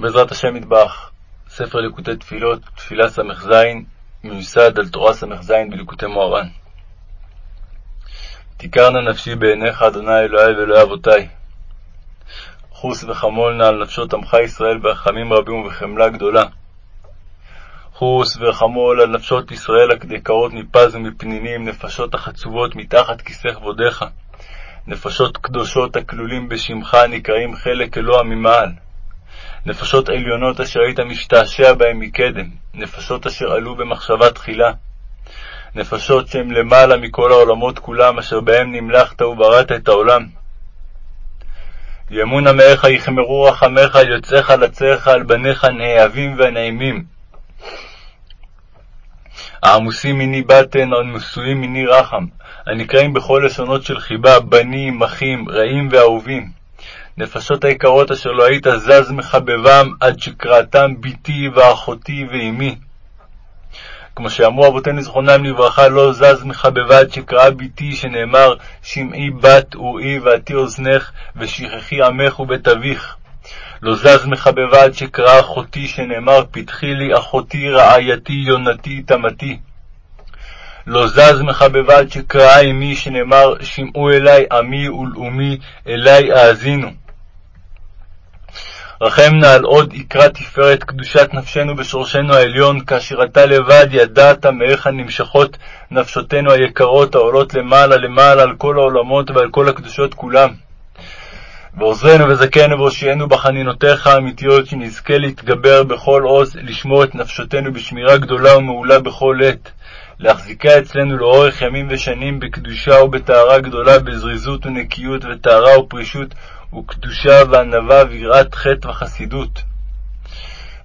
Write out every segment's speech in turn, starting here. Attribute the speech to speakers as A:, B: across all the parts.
A: בעזרת השם יתברך, ספר ליקוטי תפילות, תפילה ס"ז, מיוסד על תורה ס"ז בליקוטי מוהר"ן. תיכרנה נפשי בעיניך, אדוני אלוהי ואלוהי אבותי. חוס וחמול נא על נפשות עמך ישראל ברחמים רבים ובחמלה גדולה. חוס וחמול על נפשות ישראל הקרות מפז ומפנינים, נפשות החצובות מתחת כיסא כבודיך. נפשות קדושות הכלולים בשמך נקראים חלק אלוה ממעל. נפשות עליונות אשר היית משתעשע בהם מקדם, נפשות אשר עלו במחשבה תחילה, נפשות שהם למעלה מכל העולמות כולם, אשר בהם נמלכת ובראת את העולם. ימון עמך יכמרו רחמך על יוצאיך לצאיך על בניך הנאהבים והנעימים. העמוסים מני בטן, הנשואים מני רחם, הנקראים בכל לשונות של חיבה, בנים, אחים, רעים ואהובים. נפשות היקרות אשר לא היית זז מחבבם עד שקראתם בתי ואחותי ואמי. כמו שאמרו אבותינו זכרונם לברכה, לא זז מחבבה עד שקראה בתי, שנאמר, שמעי בת וראי ועתי אוזנך, ושכחי עמך ובית אביך. לא זז מחבבה עד שקראה אחותי, שנאמר, פתחי לי אחותי, רעייתי, יונתי, תמתי. לא זז מחבבה עד שקראה אמי, שנאמר, שמעו אלי עמי ולאומי, אלי האזינו. רחם נא על עוד יקרא תפארת קדושת נפשנו בשורשנו העליון, כאשר אתה לבד ידעת מאיך נמשכות נפשותינו היקרות העולות למעלה למעלה על כל העולמות ועל כל הקדושות כולם. ועוזרנו וזכנו והושיענו בחנינותיך האמיתיות, שנזכה להתגבר בכל עוז, לשמור את נפשותינו בשמירה גדולה ומעולה בכל עת, להחזיקה אצלנו לאורך ימים ושנים בקדושה ובטהרה גדולה, בזריזות ונקיות וטהרה ופרישות, וקדושה וענווה ויראת חטא וחסידות.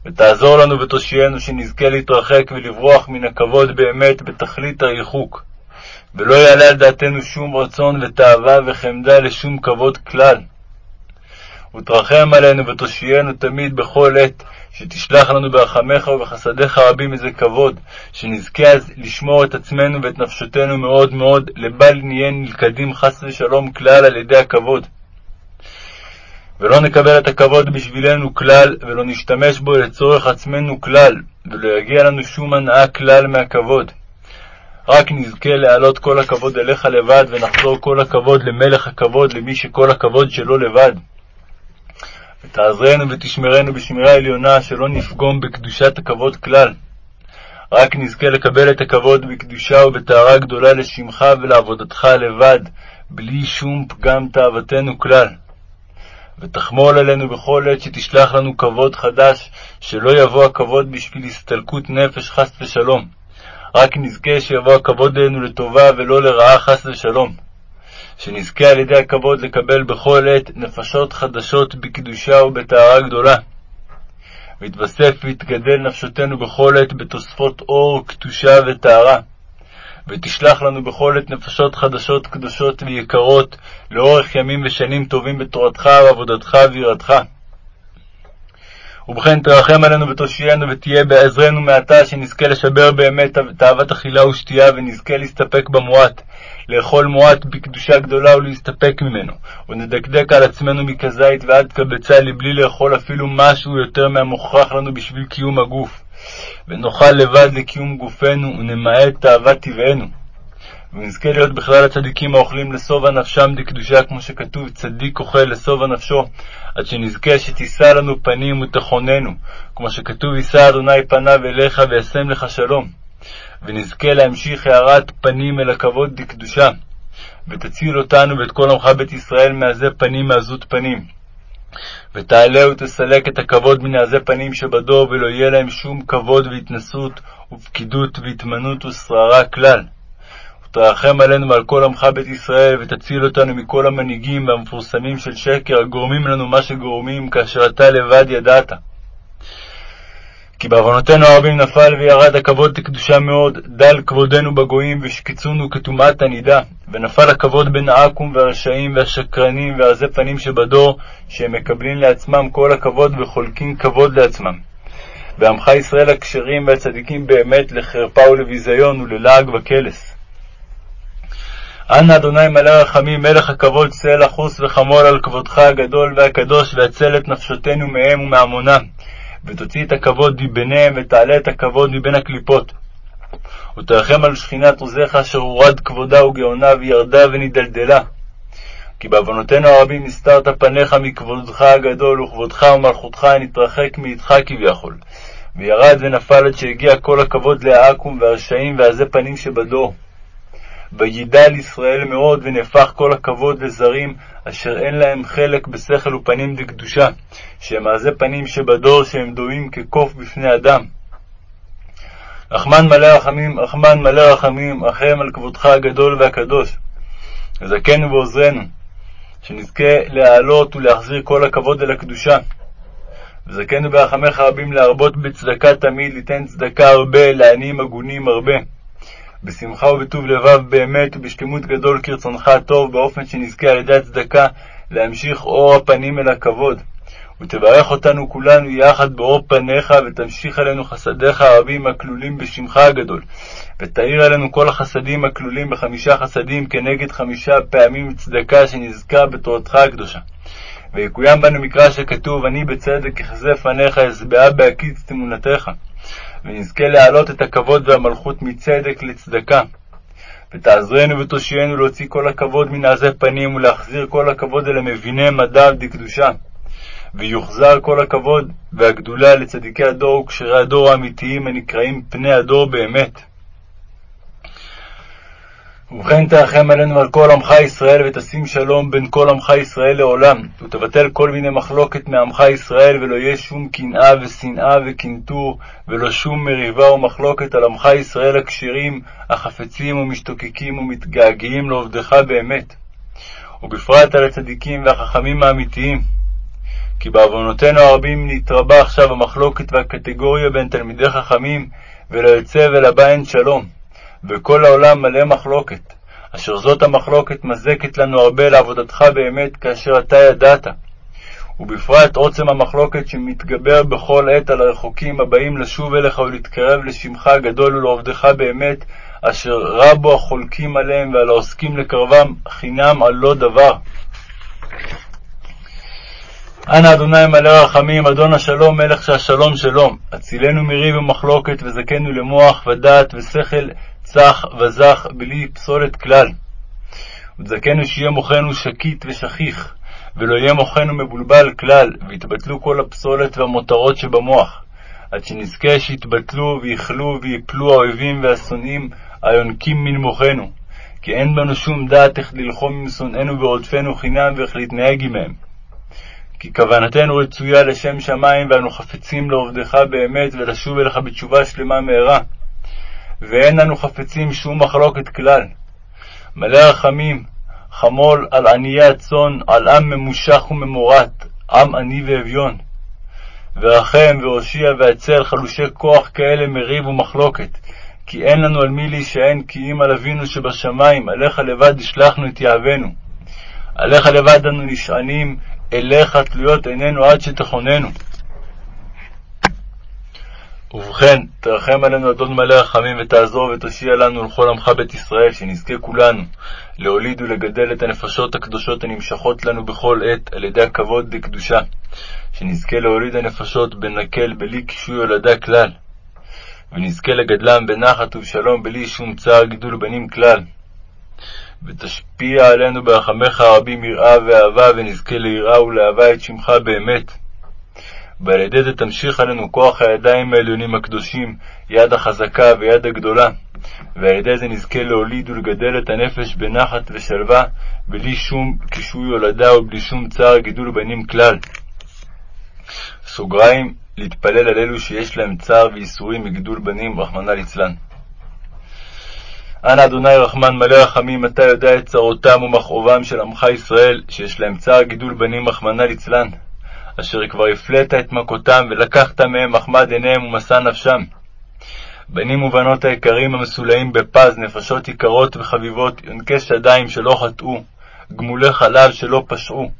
A: ותעזור לנו ותושיינו שנזכה להתרחק ולברוח מן הכבוד באמת בתכלית הריחוק, ולא יעלה על דעתנו שום רצון ותאווה וחמדה לשום כבוד כלל. ותרחם עלינו ותושיינו תמיד בכל עת, שתשלח לנו ברחמך ובחסדיך רבים איזה כבוד, שנזכה אז לשמור את עצמנו ואת נפשותנו מאוד מאוד, לבל נהיה נלכדים חס ושלום כלל על ידי הכבוד. ולא נקבל את הכבוד בשבילנו כלל, ולא נשתמש בו לצורך עצמנו כלל, ולא יגיע לנו שום הנאה כלל מהכבוד. רק נזכה להעלות כל הכבוד אליך לבד, ונחזור כל הכבוד למלך הכבוד, למי שכל הכבוד שלו לבד. ותעזרנו ותשמרנו בשמירה עליונה, שלא נפגום בקדושת הכבוד כלל. רק נזכה לקבל את הכבוד בקדושה ובטהרה גדולה לשמך ולעבודתך לבד, בלי שום פגם תאוותנו כלל. ותחמול עלינו בכל עת שתשלח לנו כבוד חדש, שלא יבוא הכבוד בשביל הסתלקות נפש חס ושלום. רק נזכה שיבוא הכבוד אלינו לטובה ולא לרעה חס ושלום. שנזכה על ידי הכבוד לקבל בכל עת נפשות חדשות בקדושה ובטהרה גדולה. ויתווסף ויתגדל נפשותנו בכל עת בתוספות אור, קדושה וטהרה. ותשלח לנו בכל עת נפשות חדשות, קדושות ויקרות, לאורך ימים ושנים טובים בתורתך ועבודתך ויראתך. ובכן תרחם עלינו ותושיינו ותהיה בעזרנו מעתה, שנזכה לשבר באמת תאוות אכילה ושתייה, ונזכה להסתפק במועט, לאכול מועט בקדושה גדולה ולהסתפק ממנו, ונדקדק על עצמנו מכזית ועד קבצה לבלי לאכול אפילו משהו יותר מהמוכרח לנו בשביל קיום הגוף. ונאכל לבד לקיום גופנו, ונמעט תאוות טבענו. ונזכה להיות בכלל הצדיקים האוכלים לשובע נפשם דקדושה, כמו שכתוב, צדיק אוכל לשובע נפשו, עד שנזכה שתישא לנו פנים ותכוננו, כמו שכתוב, יישא אדוני פניו אליך וישם לך שלום. ונזכה להמשיך הארת פנים אל הכבוד דקדושה, ותציל אותנו ואת כל עמך בית ישראל מעזי פנים מעזות פנים. ותעלה ותסלק את הכבוד מנעזי פנים שבדור, ולא יהיה להם שום כבוד והתנשאות ופקידות והתמנות ושררה כלל. ותרחם עלינו ועל כל עמך בית ישראל, ותציל אותנו מכל המנהיגים והמפורסמים של שקר, הגורמים לנו מה שגורמים, כאשר אתה לבד ידעת. כי בעוונותינו הרבים נפל וירד הכבוד לקדושה מאוד, דל כבודנו בגויים, ושקיצונו כטומאת הנידה, ונפל הכבוד בין העכו"ם והרשעים והשקרנים ועזי פנים שבדור, שהם מקבלים לעצמם כל הכבוד וחולקים כבוד לעצמם. ועמך ישראל הכשרים והצדיקים באמת לחרפה ולביזיון וללעג וקלס. אנא אדוני מלא רחמים, מלך הכבוד, שא לחוס וחמול על כבודך הגדול והקדוש, והצל את נפשותנו מהם ומהמונם, ותוציא את הכבוד מביניהם, ותעלה את הכבוד מבין הקליפות. ותרחם על שכינת עוזיך, אשר הורד כבודה וגאונה, וירדה ונדלדלה. כי בעוונותינו הרבים הסתרת פניך מכבודך הגדול, וכבודך ומלכותך נתרחק מאיתך כביכול. וירד ונפל עד שהגיע כל הכבוד לעכו"ם והרשעים ועזי פנים שבדור. וידל ישראל מאוד, ונהפך כל הכבוד לזרים, אשר אין להם חלק בשכל ופנים דקדושה, שהם עזי פנים שבדור, שהם דומים כקוף בפני אדם. רחמן מלא רחמים, רחמן מלא רחמים, רחם על כבודך הגדול והקדוש. זכנו ועוזרנו, שנזכה להעלות ולהחזיר כל הכבוד אל הקדושה. וזכנו ברחמך רבים להרבות בצדקה תמיד, ליתן צדקה הרבה, לעניים הגונים הרבה. בשמחה ובטוב לבב באמת ובשלמות גדול כרצונך הטוב, באופן שנזכה על ידי הצדקה להמשיך אור הפנים אל הכבוד. ותברך אותנו כולנו יחד באור פניך, ותמשיך עלינו חסדיך הרבים הכלולים בשמך הגדול. ותאיר עלינו כל החסדים הכלולים בחמישה חסדים כנגד חמישה פעמים צדקה שנזכה בתורתך הקדושה. ויקוים בנו מקרא שכתוב, אני בצדק אחזה פניך, אשבעה בהקיץ תמונתך. ונזכה להעלות את הכבוד והמלכות מצדק לצדקה. ותעזרנו ותושיינו להוציא כל הכבוד מנעזי פנים, ולהחזיר כל הכבוד אל המביני מדע ודקדושה. ויוחזר כל הכבוד והגדולה לצדיקי הדור וקשרי הדור האמיתיים הנקראים פני הדור באמת. ובכן תרחם עלינו ועל כל עמך ישראל, ותשים שלום בין כל עמך ישראל לעולם, ותבטל כל מיני מחלוקת מעמך ישראל, ולא יהיה שום קנאה ושנאה וקנטור, ולא שום מריבה ומחלוקת על עמך ישראל הכשרים, החפצים ומשתוקקים ומתגעגעים לעובדך באמת, ובפרט על הצדיקים והחכמים האמיתיים. כי בעוונותינו הרבים נתרבה עכשיו המחלוקת והקטגוריה בין תלמידי חכמים, ולא יוצא ולבא אין שלום. וכל העולם מלא מחלוקת, אשר זאת המחלוקת מזקת לנו הרבה לעבודתך באמת, כאשר אתה ידעת. ובפרט עוצם המחלוקת שמתגבר בכל עת על הרחוקים הבאים לשוב אליך ולהתקרב לשמך הגדול ולעובדך באמת, אשר רבו החולקים עליהם ועל העוסקים לקרבם חינם על לא דבר. אנא אדוני מלא רחמים, אדון השלום, מלך שהשלום שלום. הצילנו מריב ומחלוקת, וזכנו למוח ודעת ושכל צח וזך, בלי פסולת כלל. ותזכנו שיהיה מוחנו שקיט ושכיח, ולא יהיה מוחנו מבולבל כלל, ויתבטלו כל הפסולת והמותרות שבמוח, עד שנזכה שיתבטלו ויכלו ויפלו האויבים והשונאים היונקים מן מוחנו, כי אין בנו שום דעת איך ללחום עם שונאינו ורודפינו חינם ואיך להתנהג עמהם. כי כוונתנו רצויה לשם שמיים, ואנו חפצים לעובדך באמת, ולשוב אליך בתשובה שלמה מהרה. ואין אנו חפצים שום מחלוקת כלל. מלא רחמים, חמול על עניי הצאן, על עם ממושך וממורט, עם עני ואביון. ורחם והושיע והצל חלושי כוח כאלה מריב ומחלוקת, כי אין לנו על מי להישען, כי אם על אבינו שבשמיים, עליך לבד השלכנו את יהבנו. עליך לבד אנו נשענים, אליך תלויות עינינו עד שתכוננו. ובכן, תרחם עלינו אדון מלא רחמים, ותעזור ותושיע לנו ולכל עמך בית ישראל, שנזכה כולנו להוליד ולגדל את הנפשות הקדושות הנמשכות לנו בכל עת על ידי הכבוד לקדושה, שנזכה להוליד הנפשות בנקל בלי קישוי הולדה כלל, ונזכה לגדלם בנחת ובשלום בלי שום צער גידול בנים כלל. ותשפיע עלינו ברחמך הרבים יראה ואהבה, ונזכה ליראה ולאהבה את שמך באמת. ועל ידי זה תמשיך עלינו כוח הידיים העליונים הקדושים, יד החזקה ויד הגדולה, ועל ידי זה נזכה להוליד ולגדל את הנפש בנחת ושלווה, בלי שום קישוי הולדה ובלי שום צער גידול בנים כלל. סוגריים, להתפלל על אלו שיש להם צער וייסורים מגידול בנים, רחמנא ליצלן. אנא אדוני רחמן מלא רחמים, אתה יודע את צרותם ומכאובם של עמך ישראל, שיש להם צער גידול בנים, רחמנא ליצלן. אשר כבר הפלאת את מכותם, ולקחת מהם מחמד עיניהם ומשא נפשם. בנים ובנות היקרים המסולאים בפז, נפשות יקרות וחביבות, יונקי שדיים שלא חטאו, גמולי חלב שלא פשעו.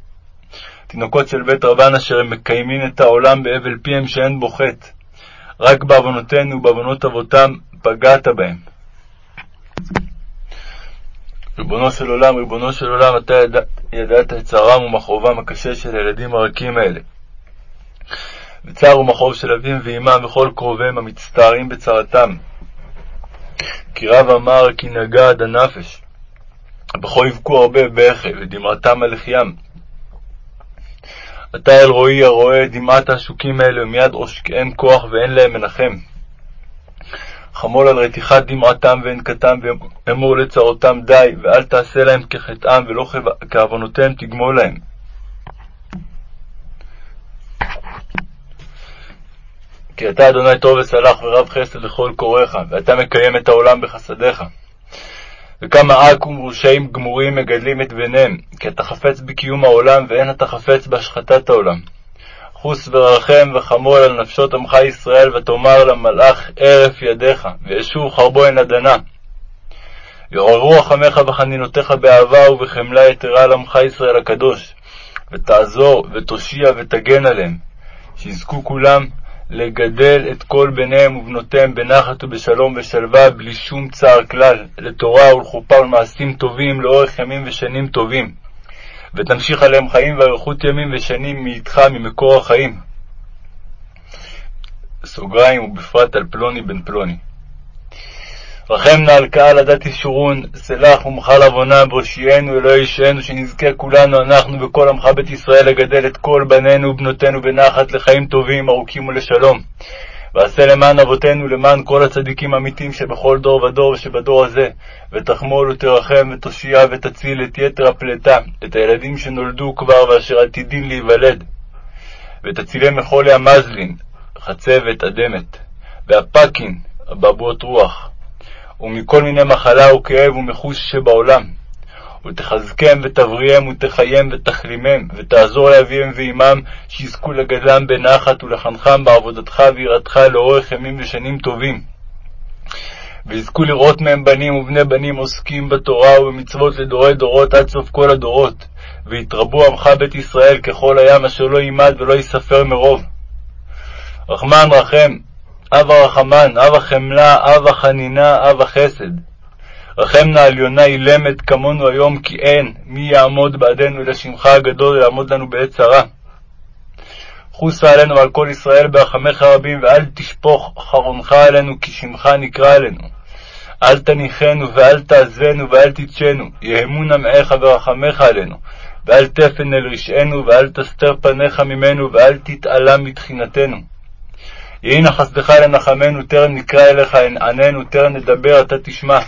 A: תינוקות של בית רבן אשר הם מקיימים את העולם בהבל פיהם שאין בו חטא. רק בעוונותינו ובעוונות אבותם פגעת בהם. ריבונו של עולם, ריבונו של עולם, אתה ידע, ידעת את צערם ומכאובם הקשה של הילדים הרכים האלה. וצער ומכאוב של אביהם ואמם וכל קרוביהם המצטערים בצרתם. כי רב אמר כי נגע עד הנפש. בכל יבכו הרבה בכי ודמעתם על לחיים. אתה אל רועי הרואה דמעת העשוקים האלה ומיד עושקיהם כוח ואין להם מנחם. חמול על רתיחת דמעתם וענקתם ואמור לצרותם די ואל תעשה להם כחטאם ולא כעוונותיהם תגמול להם. כי אתה אדוני טוב וסלח ורב חסד לכל קוראיך, ואתה מקיים את העולם בחסדיך. וכמה עכו"ם ורשעים גמורים מגדלים את בניהם, כי אתה חפץ בקיום העולם, ואין אתה חפץ בהשחתת העולם. חוס ורחם וחמול על נפשות עמך ישראל, ותאמר למלאך ערף ידיך, וישוב חרבו עין הדנה. יעוררו רחמך וחנינותיך באהבה ובחמלה יתרה על עמך ישראל הקדוש, ותעזור ותושיע ותגן עליהם, שיזכו כולם לגדל את כל בניהם ובנותיהם בנחת ובשלום ושלווה, בלי שום צער כלל, לתורה ולחופה ולמעשים טובים לאורך ימים ושנים טובים. ותמשיך עליהם חיים ואריכות ימים ושנים מאיתך ממקור החיים. סוגריים ובפרט על פלוני בן פלוני. רחם נא על קהל עדת ישורון, סלח ומחל עוונה, בראשינו אלוהי אישנו, שנזכה כולנו, אנחנו וכל עמך בית ישראל, לגדל את כל בנינו ובנותינו בנחת לחיים טובים, ארוכים ולשלום. ועשה למען אבותינו, למען כל הצדיקים האמיתיים שבכל דור ודור ושבדור הזה, ותחמול ותרחם ותושיע ותציל את יתר הפלטה, את הילדים שנולדו כבר ואשר עתידים להיוולד, ותצילם מחולי המזלין, חצבת, אדמת, והפקין, אבעבועות רוח. ומכל מיני מחלה וכאב ומחוש שבעולם. ותחזקם ותבריאם ותחיים ותחלימם, ותעזור לאביהם ואמם, שיזכו לגדלם בנחת ולחנכם בעבודתך ויראתך לאורך ימים ושנים טובים. ויזכו לראות מהם בנים ובני בנים עוסקים בתורה ובמצוות לדורי דורות עד סוף כל הדורות, ויתרבו עמך בית ישראל ככל הים אשר לא יימד ולא ייספר מרוב. רחמן רחם, אב הרחמן, אב החמלה, אב החנינה, אב החסד. רחם נא על אילמת כמונו היום, כי אין מי יעמוד בעדנו אלא שמך הגדול לעמוד לנו בעת צרה. חוסה עלינו ועל כל ישראל ברחמך רבים, ואל תשפוך חרונך עלינו, כי שמך נקרא עלינו. אל תניחנו ואל תעזבנו ואל תתשנו, יהמו נמעך ורחמך עלינו. ואל תפן אל רשענו, ואל תסתר פניך ממנו, ואל תתעלם מתחינתנו. יהי נא חסדך לנחמנו, טרם נקרא אליך, עננו, טרם נדבר, אתה תשמע.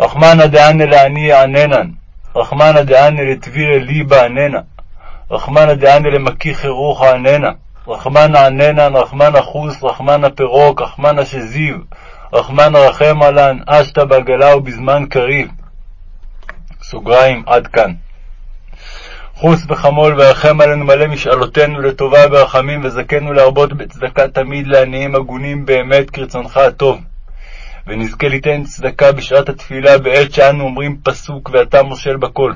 A: רחמנא דענא לעני יעננן, רחמנא דענא לטבירי ליבא עננה, רחמנא דענא למכיחי רוחא עננה, רחמנא עננן, רחמנא חוס, רחמנא פירוק, רחמנא שזיו, רחמנא רחם עלן, אשתא בעגלה ובזמן קריב. סוגריים, עד כאן. חוס וחמול ורחם עלינו מלא משאלותינו לטובה ברחמים, וזכנו להרבות בצדקה תמיד לעניים הגונים באמת כרצונך הטוב. ונזכה ליתן צדקה בשעת התפילה בעת שאנו אומרים פסוק ואתה מושל בכל.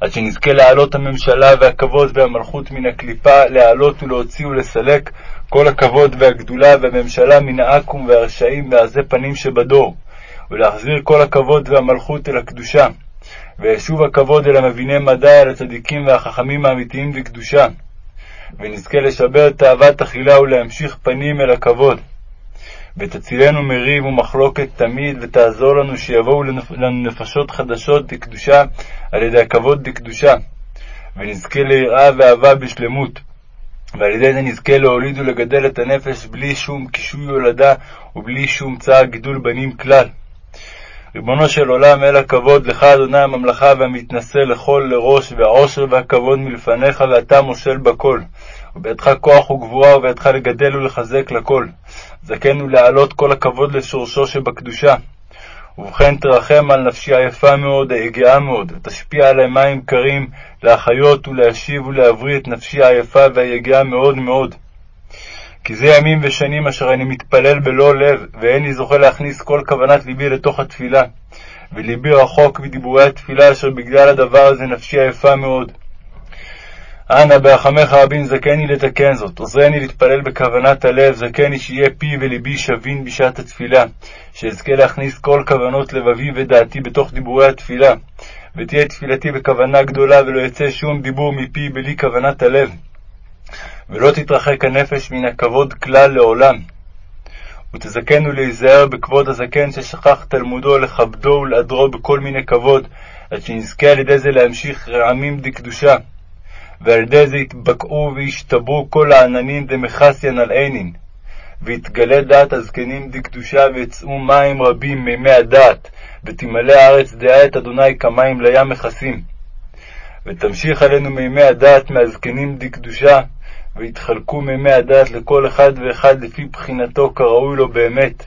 A: עד שנזכה להעלות הממשלה והכבוד והמלכות מן הקליפה, להעלות ולהוציא ולסלק כל הכבוד והגדולה והממשלה מן העכו"ם והרשעים והעזי פנים שבדור, ולהחזיר כל הכבוד והמלכות אל הקדושה. וישוב הכבוד אל המביני מדע, אל הצדיקים והחכמים האמיתיים בקדושה. ונזכה לשבר תאוות אכילה ולהמשיך פנים אל הכבוד. ותצילנו מריב ומחלוקת תמיד, ותעזור לנו שיבואו לנו נפשות חדשות דקדושה על ידי הכבוד דקדושה. ונזכה ליראה ואהבה בשלמות. ועל ידי זה נזכה להוליד ולגדל את הנפש בלי שום קישוי הולדה ובלי שום צער גידול בנים כלל. ריבונו של עולם, אל הכבוד, לך אדוני הממלכה והמתנשא לכל לראש, והעושר והכבוד מלפניך, ואתה מושל בכל. ובידך כוח וגבורה, ובידך לגדל ולחזק לכל. זכנו להעלות כל הכבוד לשורשו שבקדושה. ובכן תרחם על נפשי היפה מאוד, היגעה מאוד, ותשפיע עלי מים קרים, להחיות ולהשיב ולהבריא את נפשי היפה והיגעה מאוד מאוד. כי זה ימים ושנים אשר אני מתפלל בלא לב, ואיני זוכה להכניס כל כוונת ליבי לתוך התפילה. וליבי רחוק מדיבורי התפילה, אשר בגלל הדבר הזה נפשי עייפה מאוד. אנא ברחמך רבים זכני לתקן זאת, עוזרני להתפלל בכוונת הלב, זכני שיהיה פי ולבי שווין בשעת התפילה, שאזכה להכניס כל כוונות לבבי ודעתי בתוך דיבורי התפילה, ותהיה תפילתי בכוונה גדולה ולא יצא שום דיבור מפי בלי כוונת הלב, ולא תתרחק הנפש מן הכבוד כלל לעולם. ותזכנו להיזהר בכבוד הזקן ששכח תלמודו, לכבדו ולהדרו בכל מיני כבוד, עד שנזכה על ידי זה להמשיך רעמים דקדושה. ועל ידי זה יתבקעו וישתברו כל העננים דמכסיין על עינין, ויתגלה דעת הזקנים דקדושה, ויצאו מים רבים מימי הדעת, ותמלא הארץ דעה את אדוני כמים לים מכסים. ותמשיך עלינו מימי הדעת מהזקנים דקדושה, ויתחלקו מימי הדעת לכל אחד ואחד לפי בחינתו כראוי לו באמת.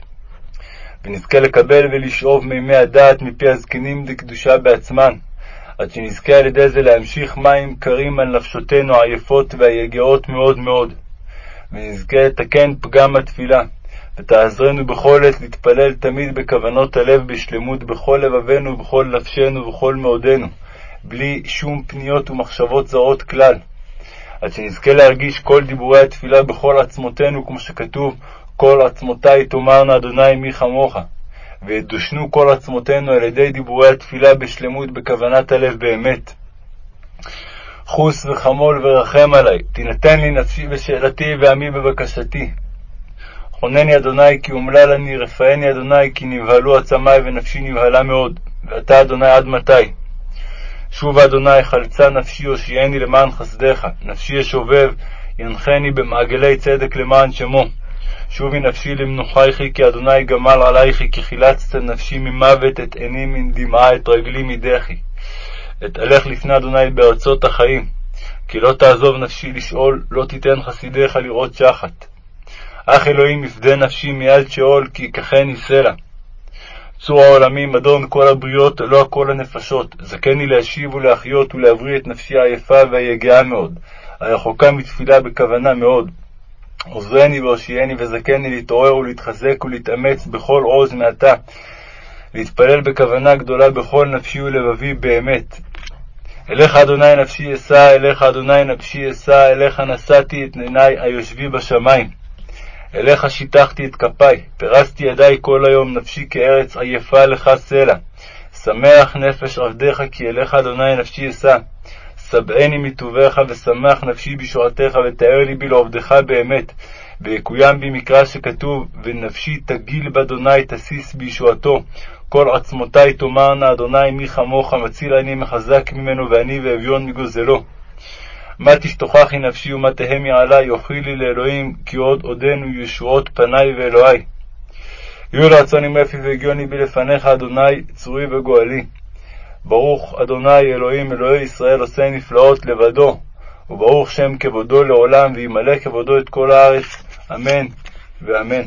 A: ונזכה לקבל ולשאוב מימי הדעת מפי הזקנים דקדושה בעצמן. עד שנזכה על ידי זה להמשיך מים קרים על נפשותינו העייפות והיגעות מאוד מאוד, ונזכה לתקן פגם התפילה, ותעזרנו בכל עת להתפלל תמיד בכוונות הלב בשלמות בכל לבבנו ובכל נפשנו ובכל מאודנו, בלי שום פניות ומחשבות זרות כלל, עד שנזכה להרגיש כל דיבורי התפילה בכל עצמותינו, כמו שכתוב, כל עצמותי תאמרנה אדוני מי כמוך. וידושנו כל עצמותינו על ידי דיבורי התפילה בשלמות בכוונת הלב באמת. חוס וחמול ורחם עלי, תינתן לי נפשי בשאלתי ועמי בבקשתי. חונני אדוני כי אומלל אני, רפאני אדוני כי נבהלו עצמי ונפשי נבהלה מאוד, ואתה אדוני עד מתי? שובה אדוני חלצה נפשי הושיעני למען חסדך, נפשי אשובב, ינחני במעגלי צדק למען שמו. שובי נפשי למנוחייכי, כי אדוני גמל עלייכי, כי חילצת נפשי ממוות, את עיני מן דמעה, את רגלי מדחי. אתהלך לפני אדוני בארצות החיים, כי לא תעזוב נפשי לשאול, לא תיתן חסידיך לראות שחת. אך אלוהים יפדה נפשי מיד שאול, כי ייקחני סלע. צור העולמים, אדון כל הבריות, לא כל הנפשות, זכני להשיב ולהחיות ולהבריא את נפשי העייפה והיגעה מאוד, הרחוקה מתפילה בכוונה מאוד. עוזרני והושיעני וזכני להתעורר ולהתחזק ולהתאמץ בכל עוז מעתה, להתפלל בכוונה גדולה בכל נפשי ולבבי באמת. אליך אדוני נפשי אשא, אליך אדוני נפשי אשא, אליך נשאתי את עיני היושבי בשמיים. אליך שיטחתי את כפיי, פרסתי ידי כל היום, נפשי כארץ עייפה לך סלע. שמח נפש עבדיך, כי אליך אדוני נפשי אשא. שבעני מטובך, ושמח נפשי בשורתך, ותאר ליבי לעובדך באמת. ויקוים בי מקרא שכתוב, ונפשי תגיל באדוני תסיס בישועתו. כל עצמותי תאמרנה, אדוני מי כמוך, מציל אני מחזק ממנו, ואני ואביון מגוזלו. מה תשתוכחי נפשי ומה תהמי עלי, אוכלי לי לאלוהים, כי עוד עודנו ישועות פניי ואלוהי. יהיו רצון עם אפי והגיוני בי לפניך, אדוני, צורי וגואלי. ברוך אדוני אלוהים אלוהי ישראל עושה נפלאות לבדו, וברוך שם כבודו לעולם, וימלא כבודו את כל הארץ, אמן ואמן.